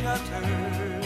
shutter.